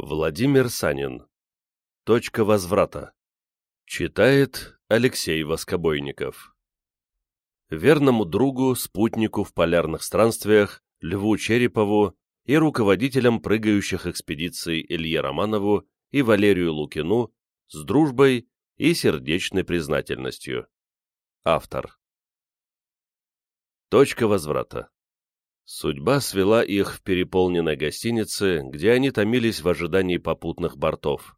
Владимир Санин. Точка возврата. Читает Алексей Воскобойников. Верному другу, спутнику в полярных странствиях, Льву Черепову и руководителям прыгающих экспедиций Илье Романову и Валерию Лукину с дружбой и сердечной признательностью. Автор. Точка возврата. Судьба свела их в переполненной гостинице, где они томились в ожидании попутных бортов.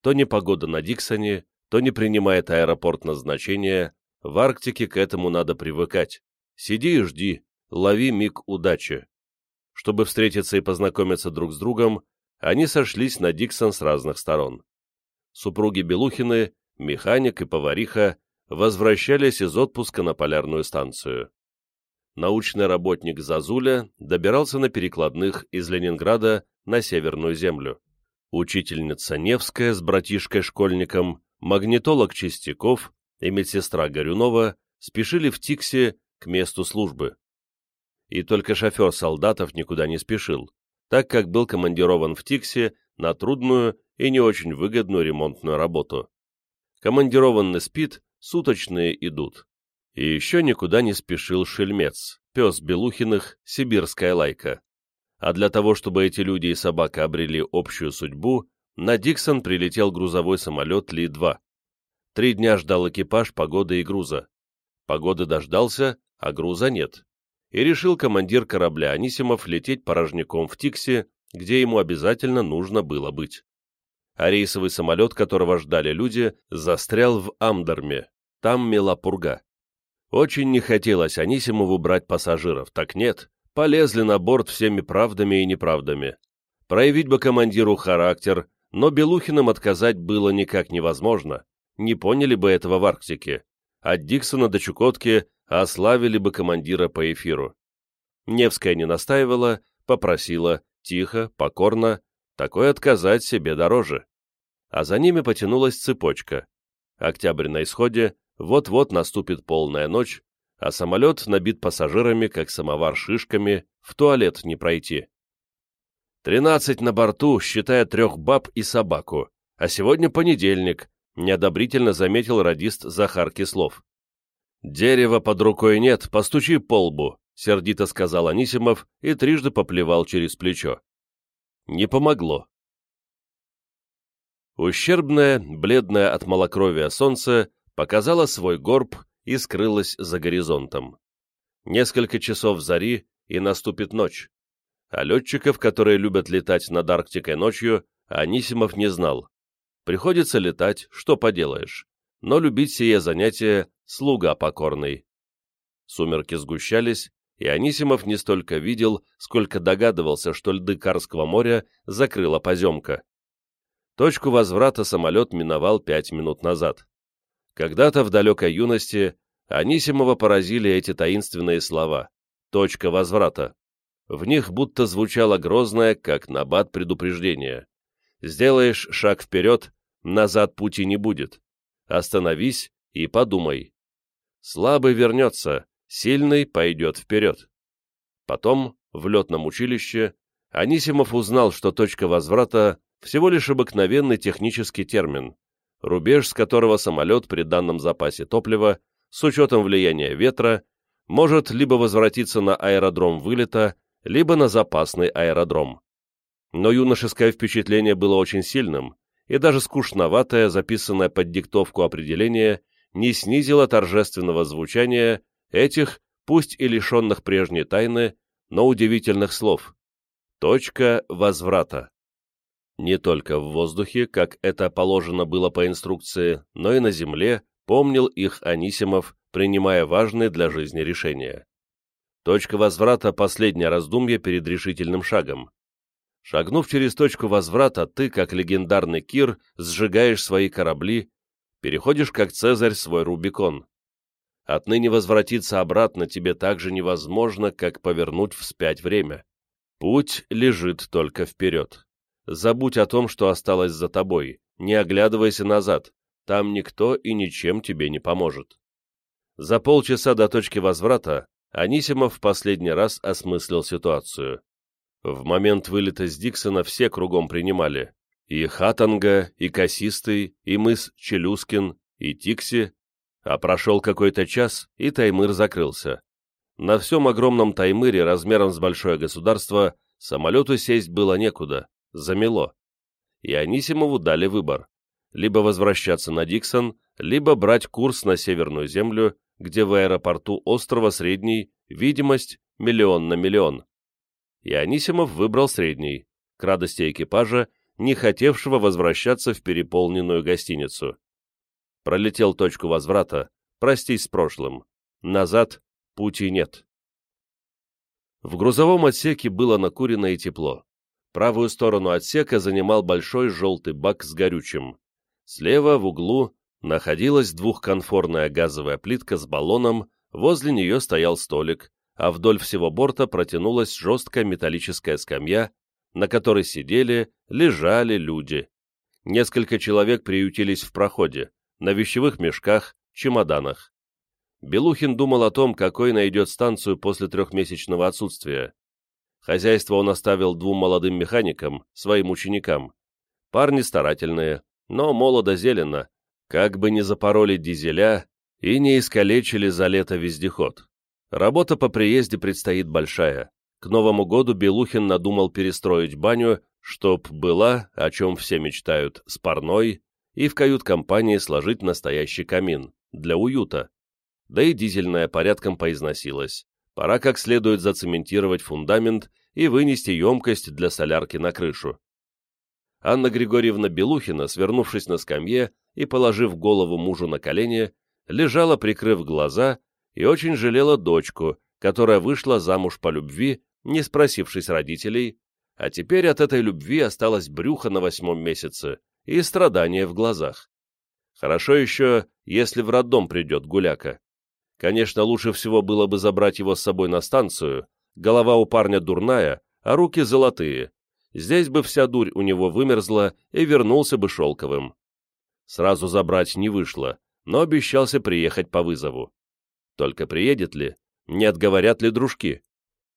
То непогода на Диксоне, то не принимает аэропорт назначения, в Арктике к этому надо привыкать. Сиди и жди, лови миг удачи. Чтобы встретиться и познакомиться друг с другом, они сошлись на Диксон с разных сторон. Супруги Белухины, механик и повариха, возвращались из отпуска на полярную станцию научный работник Зазуля добирался на перекладных из Ленинграда на Северную землю. Учительница Невская с братишкой-школьником, магнитолог Чистяков и медсестра Горюнова спешили в Тиксе к месту службы. И только шофер солдатов никуда не спешил, так как был командирован в Тиксе на трудную и не очень выгодную ремонтную работу. Командированный спит, суточные идут. И еще никуда не спешил шельмец, пес Белухиных, сибирская лайка. А для того, чтобы эти люди и собака обрели общую судьбу, на Диксон прилетел грузовой самолет Ли-2. Три дня ждал экипаж погоды и груза. Погоды дождался, а груза нет. И решил командир корабля Анисимов лететь порожняком в Тиксе, где ему обязательно нужно было быть. А рейсовый самолет, которого ждали люди, застрял в Амдорме. Там мела пурга. Очень не хотелось Анисимову брать пассажиров, так нет, полезли на борт всеми правдами и неправдами. Проявить бы командиру характер, но Белухиным отказать было никак невозможно, не поняли бы этого в Арктике. От Диксона до Чукотки ославили бы командира по эфиру. Невская не настаивала, попросила, тихо, покорно, такое отказать себе дороже. А за ними потянулась цепочка. Октябрь на исходе, вот-вот наступит полная ночь, а самолет набит пассажирами, как самовар шишками, в туалет не пройти. Тринадцать на борту, считая трех баб и собаку. А сегодня понедельник, неодобрительно заметил радист Захар Кислов. «Дерева под рукой нет, постучи по лбу», — сердито сказал Анисимов и трижды поплевал через плечо. Не помогло. Ущербное, бледное от малокровия солнце показала свой горб и скрылась за горизонтом. Несколько часов зари, и наступит ночь. А летчиков, которые любят летать над Арктикой ночью, Анисимов не знал. Приходится летать, что поделаешь. Но любить сие занятие — слуга покорный. Сумерки сгущались, и Анисимов не столько видел, сколько догадывался, что льды Карского моря закрыла поземка. Точку возврата самолет миновал пять минут назад. Когда-то в далекой юности Анисимова поразили эти таинственные слова «точка возврата». В них будто звучало грозное, как набат предупреждения. «Сделаешь шаг вперед, назад пути не будет. Остановись и подумай. Слабый вернется, сильный пойдет вперед». Потом, в летном училище, Анисимов узнал, что точка возврата – всего лишь обыкновенный технический термин, рубеж с которого самолет при данном запасе топлива, с учетом влияния ветра, может либо возвратиться на аэродром вылета, либо на запасный аэродром. Но юношеское впечатление было очень сильным, и даже скучноватое, записанное под диктовку определение, не снизило торжественного звучания этих, пусть и лишенных прежней тайны, но удивительных слов. Точка возврата не только в воздухе, как это положено было по инструкции, но и на земле, помнил их Анисимов, принимая важные для жизни решения. Точка возврата – последнее раздумье перед решительным шагом. Шагнув через точку возврата, ты, как легендарный Кир, сжигаешь свои корабли, переходишь, как Цезарь, свой Рубикон. Отныне возвратиться обратно тебе так же невозможно, как повернуть вспять время. Путь лежит только вперед. Забудь о том, что осталось за тобой, не оглядывайся назад, там никто и ничем тебе не поможет. За полчаса до точки возврата Анисимов в последний раз осмыслил ситуацию. В момент вылета с Диксона все кругом принимали. И Хатанга, и Косистый, и мыс Челюскин, и Тикси. А прошел какой-то час, и Таймыр закрылся. На всем огромном Таймыре размером с большое государство самолету сесть было некуда, замело. И Анисимову дали выбор. Либо возвращаться на Диксон, либо брать курс на Северную Землю, где в аэропорту острова Средний видимость миллион на миллион. И Анисимов выбрал Средний, к радости экипажа, не хотевшего возвращаться в переполненную гостиницу. Пролетел точку возврата, простись с прошлым. Назад пути нет. В грузовом отсеке было накурено и тепло. Правую сторону отсека занимал большой желтый бак с горючим. Слева, в углу, находилась двухконфорная газовая плитка с баллоном, возле нее стоял столик, а вдоль всего борта протянулась жесткая металлическая скамья, на которой сидели, лежали люди. Несколько человек приютились в проходе, на вещевых мешках, чемоданах. Белухин думал о том, какой найдет станцию после трехмесячного отсутствия. Хозяйство он оставил двум молодым механикам, своим ученикам. Парни старательные, но молодо-зелено, как бы не запороли дизеля и не искалечили за лето вездеход. Работа по приезде предстоит большая. К Новому году Белухин надумал перестроить баню, чтоб была, о чем все мечтают, с парной, и в кают-компании сложить настоящий камин, для уюта да и дизельная порядком поизносилась. Пора как следует зацементировать фундамент и вынести емкость для солярки на крышу. Анна Григорьевна Белухина, свернувшись на скамье и положив голову мужу на колени, лежала, прикрыв глаза, и очень жалела дочку, которая вышла замуж по любви, не спросившись родителей, а теперь от этой любви осталось брюхо на восьмом месяце и страдания в глазах. Хорошо еще, если в роддом придет гуляка. Конечно, лучше всего было бы забрать его с собой на станцию, голова у парня дурная, а руки золотые. Здесь бы вся дурь у него вымерзла и вернулся бы шелковым. Сразу забрать не вышло, но обещался приехать по вызову. Только приедет ли? Не отговорят ли дружки?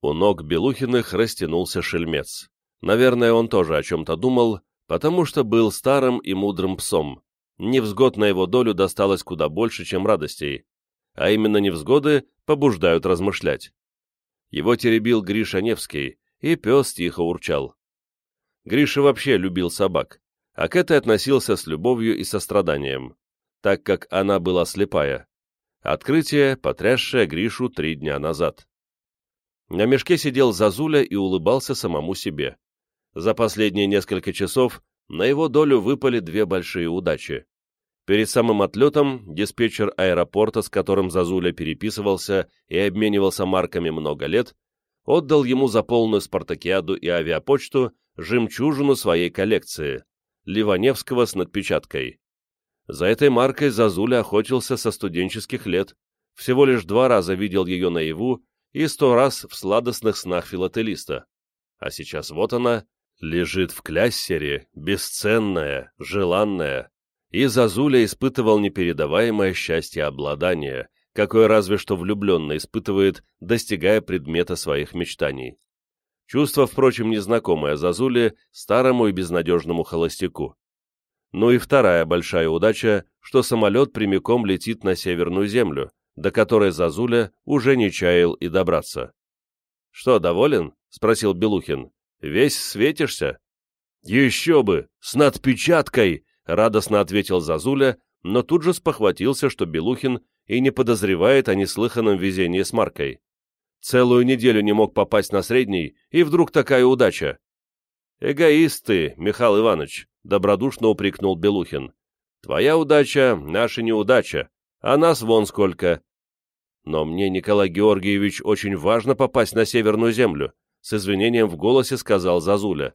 У ног Белухиных растянулся шельмец. Наверное, он тоже о чем-то думал, потому что был старым и мудрым псом. Невзгод на его долю досталось куда больше, чем радостей а именно невзгоды побуждают размышлять. Его теребил Гриша Невский, и пес тихо урчал. Гриша вообще любил собак, а к этой относился с любовью и состраданием, так как она была слепая. Открытие, потрясшее Гришу три дня назад. На мешке сидел Зазуля и улыбался самому себе. За последние несколько часов на его долю выпали две большие удачи. Перед самым отлетом диспетчер аэропорта, с которым Зазуля переписывался и обменивался марками много лет, отдал ему за полную спартакиаду и авиапочту жемчужину своей коллекции — Ливаневского с надпечаткой. За этой маркой Зазуля охотился со студенческих лет, всего лишь два раза видел ее наяву и сто раз в сладостных снах филателиста. А сейчас вот она, лежит в кляссере, бесценная, желанная, и Зазуля испытывал непередаваемое счастье обладания, какое разве что влюбленно испытывает, достигая предмета своих мечтаний. Чувство, впрочем, незнакомое Зазуле, старому и безнадежному холостяку. Ну и вторая большая удача, что самолет прямиком летит на Северную Землю, до которой Зазуля уже не чаял и добраться. «Что, доволен?» — спросил Белухин. «Весь светишься?» «Еще бы! С надпечаткой!» — радостно ответил Зазуля, но тут же спохватился, что Белухин и не подозревает о неслыханном везении с Маркой. Целую неделю не мог попасть на средний, и вдруг такая удача. «Эгоист ты, Михаил Иванович», — добродушно упрекнул Белухин. «Твоя удача — наша неудача, а нас вон сколько». «Но мне, Николай Георгиевич, очень важно попасть на Северную Землю», — с извинением в голосе сказал Зазуля.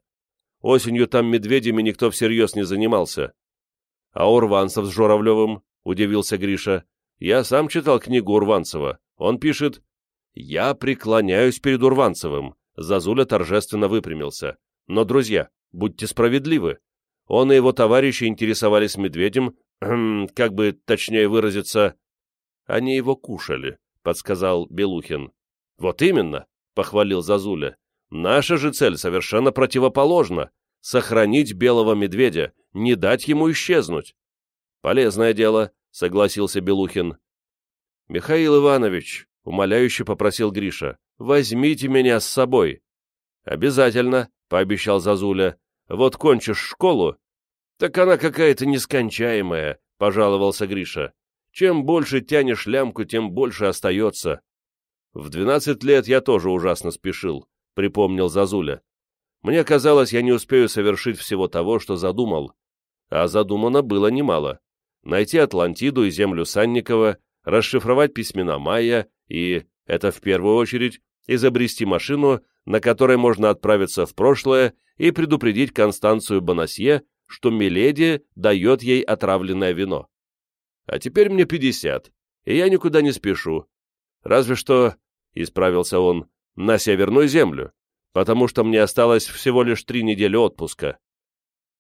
Осенью там медведями никто всерьез не занимался. А Урванцев с Журавлевым, удивился Гриша. Я сам читал книгу Урванцева. Он пишет «Я преклоняюсь перед Урванцевым», Зазуля торжественно выпрямился. «Но, друзья, будьте справедливы. Он и его товарищи интересовались медведем, как бы точнее выразиться...» «Они его кушали», — подсказал Белухин. «Вот именно», — похвалил Зазуля. Наша же цель совершенно противоположна — сохранить белого медведя, не дать ему исчезнуть. Полезное дело, — согласился Белухин. Михаил Иванович, — умоляюще попросил Гриша, — возьмите меня с собой. Обязательно, — пообещал Зазуля. Вот кончишь школу. Так она какая-то нескончаемая, — пожаловался Гриша. Чем больше тянешь лямку, тем больше остается. В двенадцать лет я тоже ужасно спешил, — припомнил Зазуля. Мне казалось, я не успею совершить всего того, что задумал. А задумано было немало. Найти Атлантиду и землю Санникова, расшифровать письмена Майя и, это в первую очередь, изобрести машину, на которой можно отправиться в прошлое и предупредить Констанцию Бонасье, что Миледи дает ей отравленное вино. А теперь мне пятьдесят, и я никуда не спешу. Разве что, — исправился он, — на Северную землю, потому что мне осталось всего лишь три недели отпуска.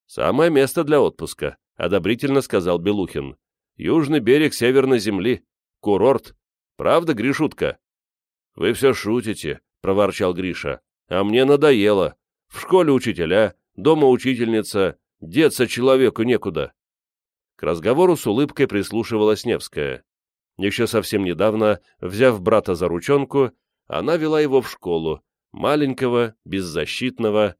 Самое место для отпуска, — одобрительно сказал Белухин. Южный берег Северной земли, курорт. Правда, Гришутка? Вы все шутите, — проворчал Гриша. А мне надоело. В школе учителя, дома учительница, деться человеку некуда. К разговору с улыбкой прислушивалась Невская. Еще совсем недавно, взяв брата за ручонку, она вела его в школу, маленького, беззащитного.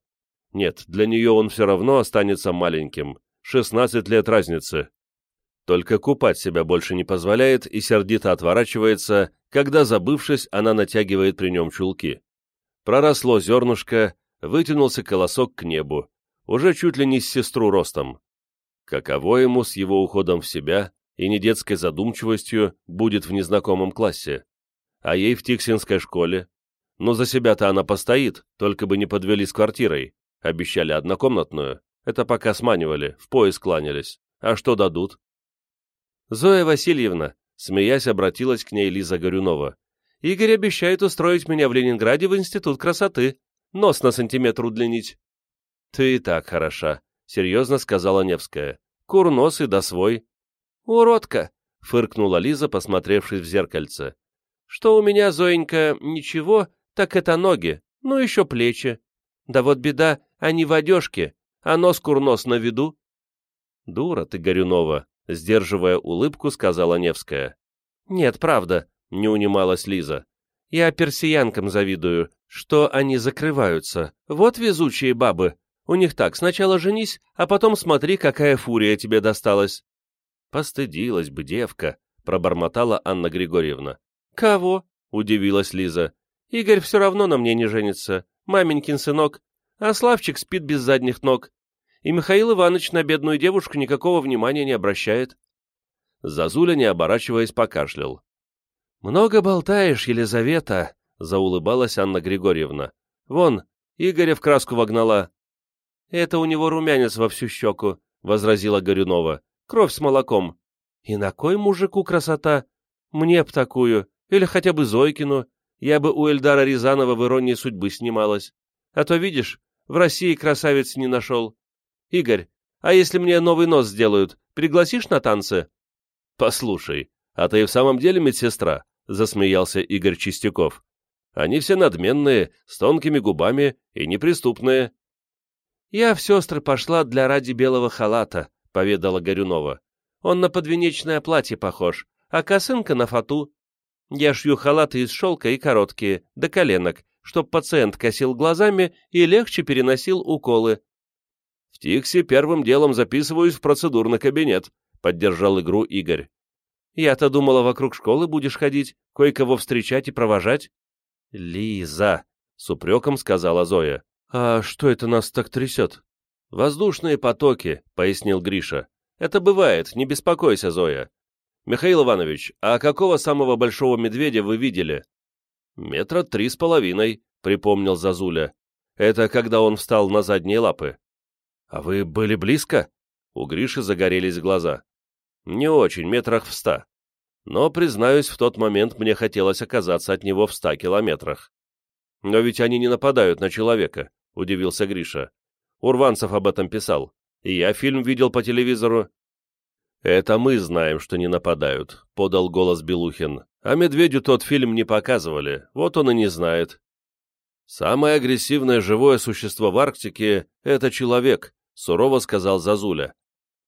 Нет, для нее он все равно останется маленьким, 16 лет разницы. Только купать себя больше не позволяет и сердито отворачивается, когда, забывшись, она натягивает при нем чулки. Проросло зернышко, вытянулся колосок к небу, уже чуть ли не с сестру ростом. Каково ему с его уходом в себя и недетской задумчивостью будет в незнакомом классе? А ей в Тиксинской школе? Но за себя-то она постоит, только бы не подвели с квартирой. Обещали однокомнатную. Это пока сманивали, в пояс кланялись. А что дадут? Зоя Васильевна, смеясь, обратилась к ней Лиза Горюнова. Игорь обещает устроить меня в Ленинграде в Институт красоты. Нос на сантиметр удлинить. Ты и так хороша, — серьезно сказала Невская. «Курнос и да свой». «Уродка!» — фыркнула Лиза, посмотревшись в зеркальце. «Что у меня, Зоенька, ничего, так это ноги, ну еще плечи. Да вот беда, они в одежке, а нос-курнос на виду». «Дура ты, Горюнова!» — сдерживая улыбку, сказала Невская. «Нет, правда», — не унималась Лиза. «Я персиянкам завидую, что они закрываются. Вот везучие бабы. У них так, сначала женись, а потом смотри, какая фурия тебе досталась. Постыдилась бы девка, пробормотала Анна Григорьевна. Кого? удивилась Лиза. Игорь все равно на мне не женится, маменькин сынок, а Славчик спит без задних ног. И Михаил Иванович на бедную девушку никакого внимания не обращает. Зазуля, не оборачиваясь, покашлял. «Много болтаешь, Елизавета», — заулыбалась Анна Григорьевна. «Вон, Игоря в краску вогнала. «Это у него румянец во всю щеку», — возразила Горюнова. «Кровь с молоком». «И на кой мужику красота? Мне б такую, или хотя бы Зойкину. Я бы у Эльдара Рязанова в «Иронии судьбы» снималась. А то, видишь, в России красавец не нашел. Игорь, а если мне новый нос сделают, пригласишь на танцы?» «Послушай, а ты и в самом деле медсестра?» — засмеялся Игорь Чистяков. «Они все надменные, с тонкими губами и неприступные». «Я в сестры пошла для ради белого халата», — поведала Горюнова. «Он на подвенечное платье похож, а косынка на фату. Я шью халаты из шелка и короткие, до коленок, чтоб пациент косил глазами и легче переносил уколы». «В Тиксе первым делом записываюсь в процедурный кабинет», — поддержал игру Игорь. «Я-то думала, вокруг школы будешь ходить, кое-кого встречать и провожать». «Лиза», — с упреком сказала Зоя. «А что это нас так трясет?» «Воздушные потоки», — пояснил Гриша. «Это бывает, не беспокойся, Зоя. Михаил Иванович, а какого самого большого медведя вы видели?» «Метра три с половиной», — припомнил Зазуля. «Это когда он встал на задние лапы». «А вы были близко?» У Гриши загорелись глаза. «Не очень, метрах в ста. Но, признаюсь, в тот момент мне хотелось оказаться от него в ста километрах. Но ведь они не нападают на человека удивился Гриша. Урванцев об этом писал. И я фильм видел по телевизору. Это мы знаем, что не нападают, подал голос Белухин. А медведю тот фильм не показывали, вот он и не знает. «Самое агрессивное живое существо в Арктике — это человек», — сурово сказал Зазуля.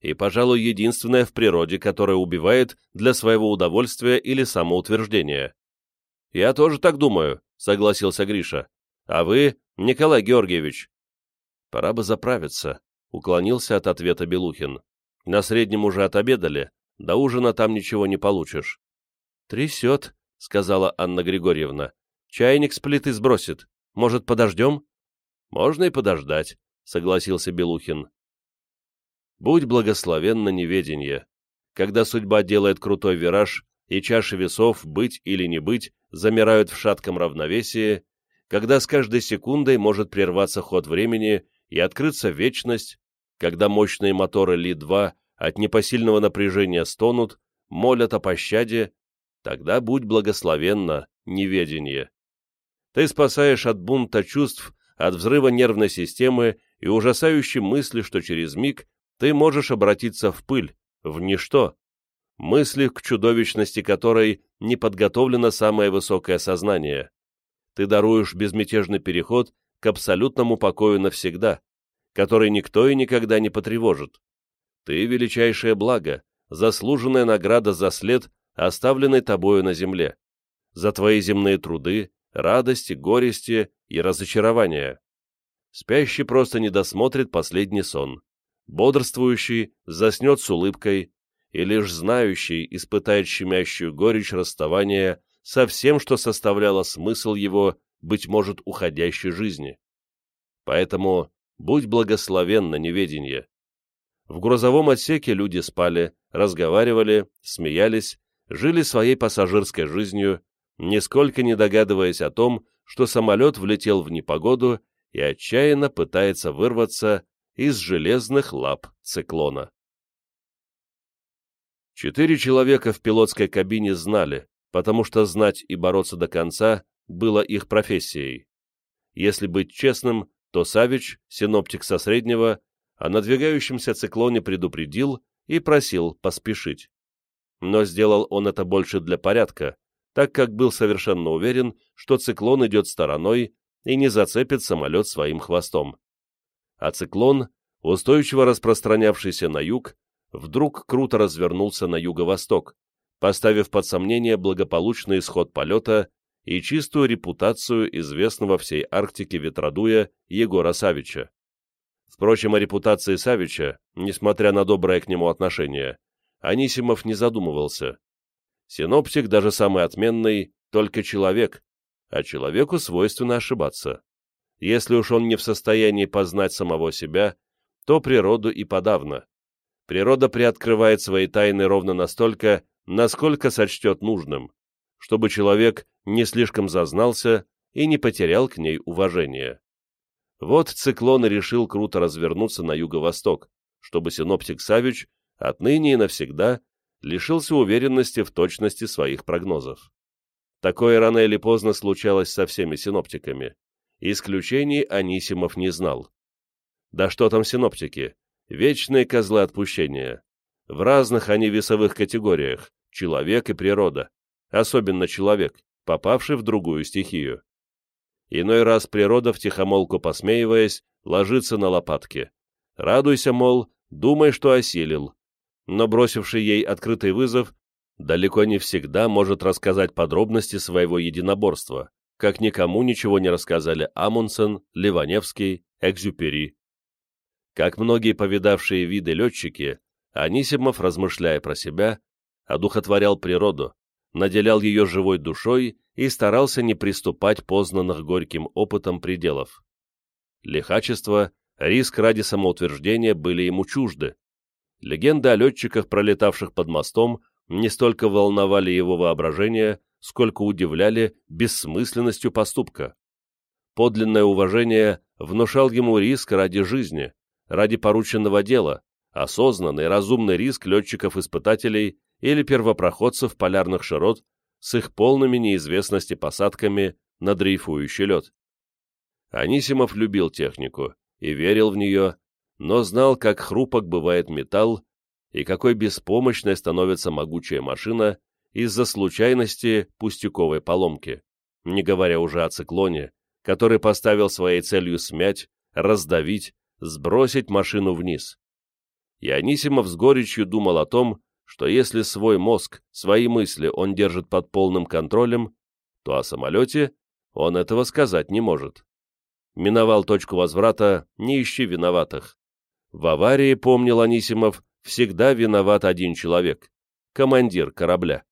«И, пожалуй, единственное в природе, которое убивает для своего удовольствия или самоутверждения». «Я тоже так думаю», — согласился Гриша. «А вы, Николай Георгиевич?» «Пора бы заправиться», — уклонился от ответа Белухин. «На среднем уже отобедали, до ужина там ничего не получишь». «Трясет», — сказала Анна Григорьевна. «Чайник с плиты сбросит. Может, подождем?» «Можно и подождать», — согласился Белухин. «Будь благословенна неведение. Когда судьба делает крутой вираж, и чаши весов, быть или не быть, замирают в шатком равновесии, когда с каждой секундой может прерваться ход времени и открыться вечность, когда мощные моторы Ли-2 от непосильного напряжения стонут, молят о пощаде, тогда будь благословенна неведение. Ты спасаешь от бунта чувств, от взрыва нервной системы и ужасающей мысли, что через миг ты можешь обратиться в пыль, в ничто, мысли, к чудовищности которой не подготовлено самое высокое сознание. Ты даруешь безмятежный переход к абсолютному покою навсегда, который никто и никогда не потревожит. Ты — величайшее благо, заслуженная награда за след, оставленный тобою на земле, за твои земные труды, радости, горести и разочарования. Спящий просто не досмотрит последний сон. Бодрствующий заснет с улыбкой, и лишь знающий испытает щемящую горечь расставания со всем, что составляло смысл его, быть может, уходящей жизни. Поэтому будь благословен на неведение. В грузовом отсеке люди спали, разговаривали, смеялись, жили своей пассажирской жизнью, нисколько не догадываясь о том, что самолет влетел в непогоду и отчаянно пытается вырваться из железных лап циклона. Четыре человека в пилотской кабине знали, потому что знать и бороться до конца было их профессией. Если быть честным, то Савич, синоптик со среднего, о надвигающемся циклоне предупредил и просил поспешить. Но сделал он это больше для порядка, так как был совершенно уверен, что циклон идет стороной и не зацепит самолет своим хвостом. А циклон, устойчиво распространявшийся на юг, вдруг круто развернулся на юго-восток, поставив под сомнение благополучный исход полета и чистую репутацию известного всей Арктике ветродуя Егора Савича. Впрочем, о репутации Савича, несмотря на доброе к нему отношение, Анисимов не задумывался. Синоптик, даже самый отменный, только человек, а человеку свойственно ошибаться. Если уж он не в состоянии познать самого себя, то природу и подавно природа приоткрывает свои тайны ровно настолько, насколько сочтет нужным, чтобы человек не слишком зазнался и не потерял к ней уважения. Вот циклон решил круто развернуться на юго-восток, чтобы синоптик Савич отныне и навсегда лишился уверенности в точности своих прогнозов. Такое рано или поздно случалось со всеми синоптиками. Исключений Анисимов не знал. Да что там синоптики, вечные козлы отпущения. В разных они весовых категориях – человек и природа, особенно человек, попавший в другую стихию. Иной раз природа, втихомолку посмеиваясь, ложится на лопатки. Радуйся, мол, думай, что осилил. Но бросивший ей открытый вызов далеко не всегда может рассказать подробности своего единоборства, как никому ничего не рассказали Амундсен, Ливаневский, Экзюпери. Как многие повидавшие виды летчики, Анисимов, размышляя про себя, одухотворял природу, наделял ее живой душой и старался не приступать познанных горьким опытом пределов. Лихачество, риск ради самоутверждения были ему чужды. Легенды о летчиках, пролетавших под мостом, не столько волновали его воображение, сколько удивляли бессмысленностью поступка. Подлинное уважение внушал ему риск ради жизни, ради порученного дела, осознанный разумный риск летчиков-испытателей или первопроходцев полярных широт с их полными неизвестности посадками на дрейфующий лед. Анисимов любил технику и верил в нее, но знал, как хрупок бывает металл и какой беспомощной становится могучая машина из-за случайности пустяковой поломки, не говоря уже о циклоне, который поставил своей целью смять, раздавить, сбросить машину вниз. И Анисимов с горечью думал о том, что если свой мозг, свои мысли он держит под полным контролем, то о самолете он этого сказать не может. Миновал точку возврата, не ищи виноватых. В аварии, помнил Анисимов, всегда виноват один человек — командир корабля.